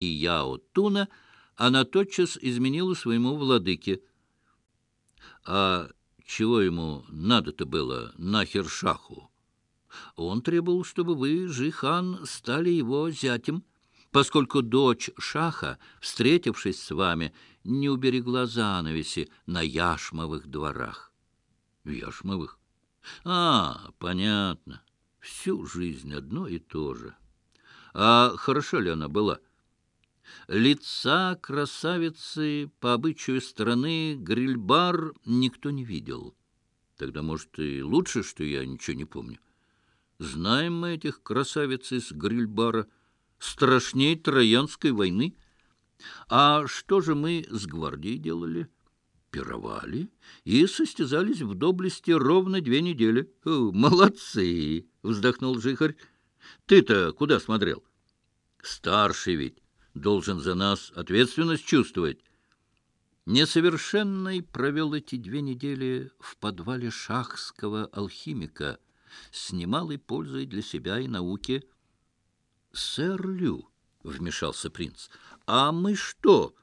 и Яо Туна, она тотчас изменила своему владыке. А чего ему надо-то было нахер шаху? Он требовал, чтобы вы, Жихан, стали его зятем, поскольку дочь шаха, встретившись с вами, не уберегла занавеси на яшмовых дворах. Яшмовых? А, понятно. Всю жизнь одно и то же. А хорошо ли она была? лица красавицы по обычаю страны грильбар никто не видел. Тогда, может, и лучше, что я ничего не помню. Знаем мы этих красавиц из грильбара страшней Троянской войны. А что же мы с гвардией делали? Пировали и состязались в доблести ровно две недели. «Молодцы!» — вздохнул Жихарь. «Ты-то куда смотрел?» «Старший ведь» должен за нас ответственность чувствовать. Несовершенный провел эти две недели в подвале шахского алхимика с немалой пользой для себя и науки. «Сэр Лю», — вмешался принц, — «а мы что,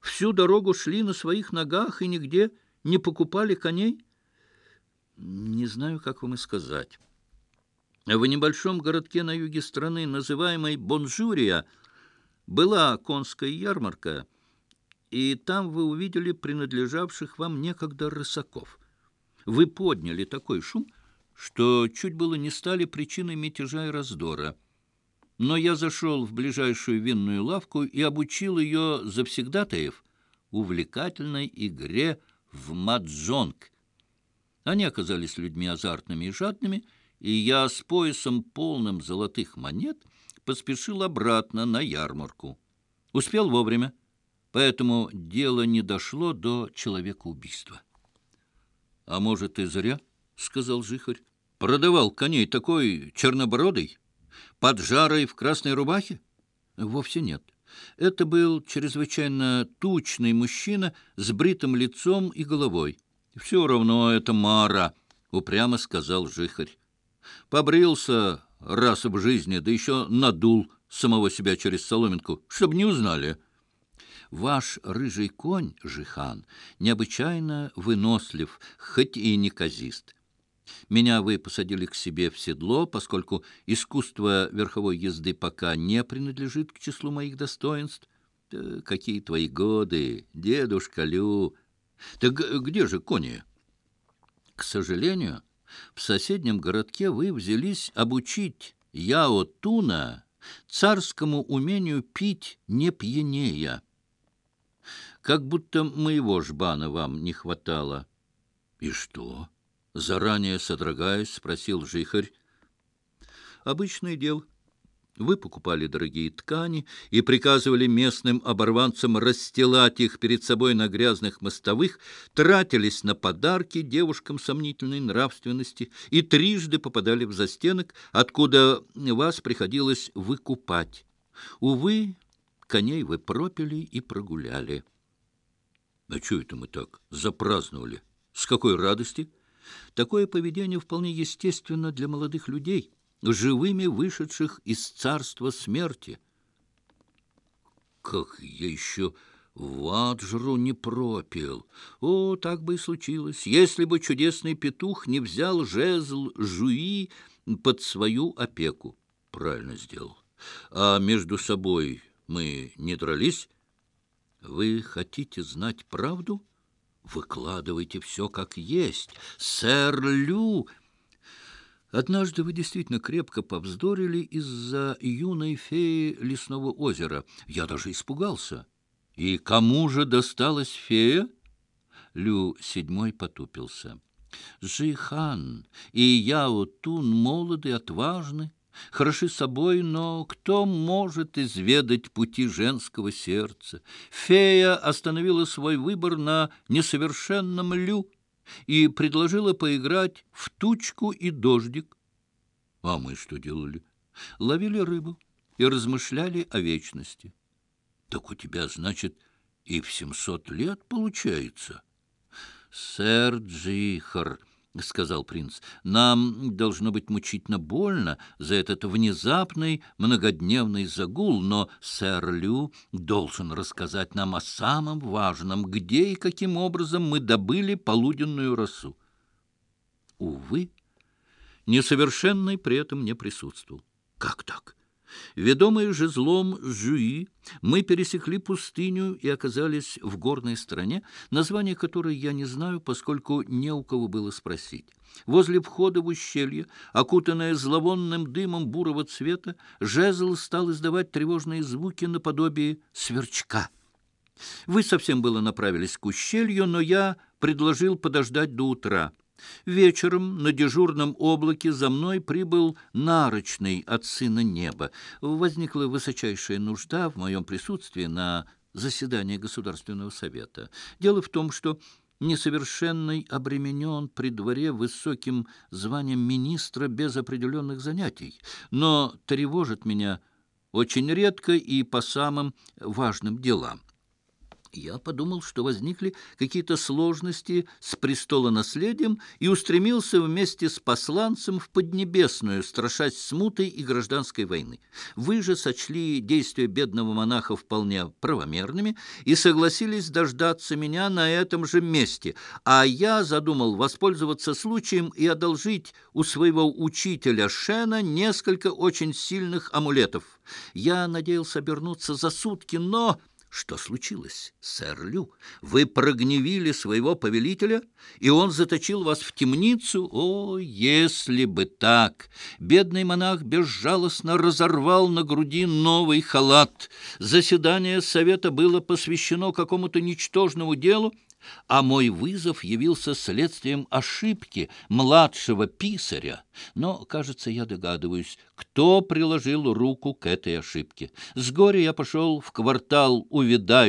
всю дорогу шли на своих ногах и нигде не покупали коней?» «Не знаю, как вам и сказать». В небольшом городке на юге страны, называемой Бонжурия, — была конская ярмарка, и там вы увидели принадлежавших вам некогда рысаков. Вы подняли такой шум, что чуть было не стали причиной мятежа и раздора. Но я зашел в ближайшую винную лавку и обучил ее завсегдатаев увлекательной игре в маджонг. Они оказались людьми азартными и жадными, и я с поясом полным золотых монет поспешил обратно на ярмарку. Успел вовремя, поэтому дело не дошло до человекоубийства. «А может, и зря?» — сказал Жихарь. «Продавал коней такой чернобородый, под жарой в красной рубахе?» «Вовсе нет». Это был чрезвычайно тучный мужчина с бритым лицом и головой. «Все равно это Мара», — упрямо сказал Жихарь. «Побрился раз в жизни, да еще надул самого себя через соломинку, чтобы не узнали. Ваш рыжий конь, Жихан, необычайно вынослив, хоть и неказист. Меня вы посадили к себе в седло, поскольку искусство верховой езды пока не принадлежит к числу В соседнем городке вы взялись обучить Яо Туна царскому умению пить не пьянея. Как будто моего жбана вам не хватало. — И что? — заранее содрогаясь, спросил жихарь. — Обычное дело. — вы покупали дорогие ткани и приказывали местным оборванцам расстилать их перед собой на грязных мостовых, тратились на подарки девушкам сомнительной нравственности и трижды попадали в застенок, откуда вас приходилось выкупать. Увы, коней вы пропили и прогуляли. А что это мы так запраздновали? С какой радости? Такое поведение вполне естественно для молодых людей — живыми вышедших из царства смерти. Как я еще ваджру не пропил! О, так бы и случилось, если бы чудесный петух не взял жезл жуи под свою опеку. Правильно сделал. А между собой мы не дрались. Вы хотите знать правду? Выкладывайте все как есть. Сэр Лю... Однажды вы действительно крепко повздорили из-за юной феи лесного озера. Я даже испугался. И кому же досталась фея? Лю седьмой потупился. Жихан и Яо Тун молоды, отважны, хороши собой, но кто может изведать пути женского сердца? Фея остановила свой выбор на несовершенном Лю — и предложила поиграть в тучку и дождик. А мы что делали? Ловили рыбу и размышляли о вечности. Так у тебя, значит, и в семьсот лет получается. Сэр Джихар... — сказал принц. — Нам должно быть мучительно больно за этот внезапный многодневный загул, но сэр Лю должен рассказать нам о самом важном, где и каким образом мы добыли полуденную росу. Увы, несовершенный при этом не присутствовал. — Как так? — Ведомые же злом Жуи, мы пересекли пустыню и оказались в горной стране, название которой я не знаю, поскольку не у кого было спросить. Возле входа в ущелье, окутанное зловонным дымом бурого цвета, жезл стал издавать тревожные звуки наподобие сверчка. Вы совсем было направились к ущелью, но я предложил подождать до утра — Вечером на дежурном облаке за мной прибыл нарочный от сына неба. Возникла высочайшая нужда в моем присутствии на заседании Государственного совета. Дело в том, что несовершенный обременен при дворе высоким званием министра без определенных занятий, но тревожит меня очень редко и по самым важным делам. Я подумал, что возникли какие-то сложности с престолонаследием и устремился вместе с посланцем в Поднебесную, страшась смутой и гражданской войны. Вы же сочли действия бедного монаха вполне правомерными и согласились дождаться меня на этом же месте, а я задумал воспользоваться случаем и одолжить у своего учителя Шена несколько очень сильных амулетов. Я надеялся обернуться за сутки, но... Что случилось, сэр Лю? Вы прогневили своего повелителя, и он заточил вас в темницу? О, если бы так! Бедный монах безжалостно разорвал на груди новый халат. Заседание совета было посвящено какому-то ничтожному делу, а мой вызов явился следствием ошибки младшего писаря. Но, кажется, я догадываюсь, кто приложил руку к этой ошибке. С горя я пошел в квартал увядающих,